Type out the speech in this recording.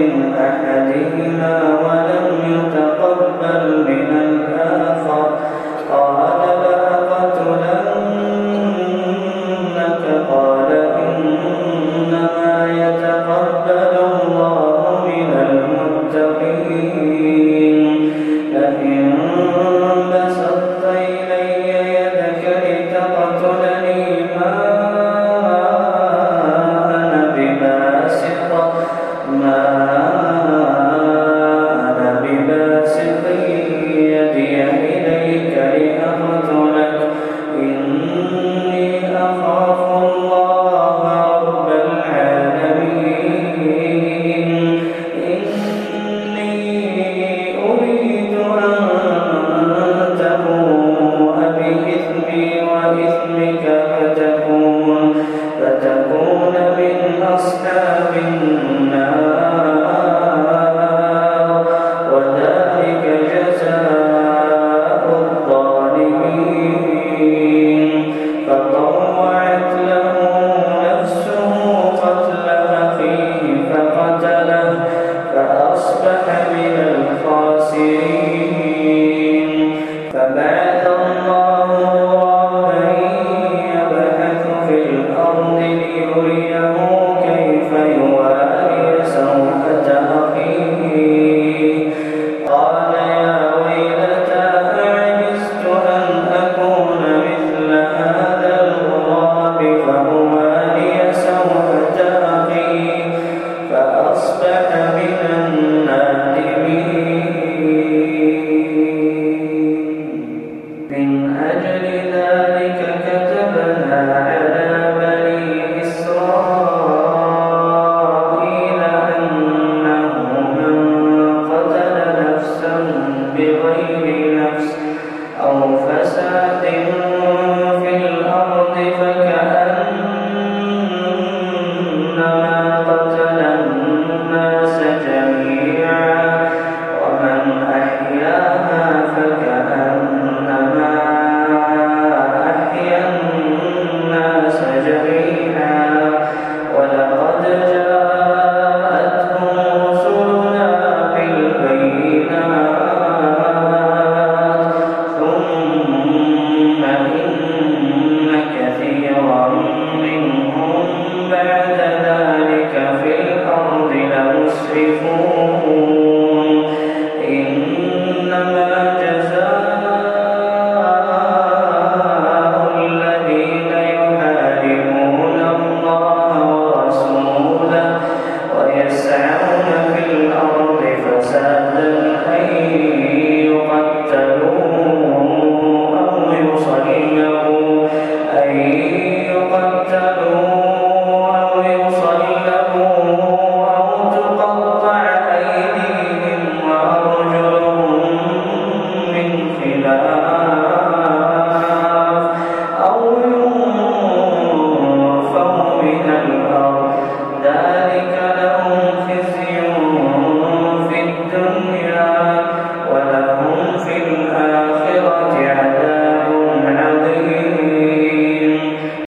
in the back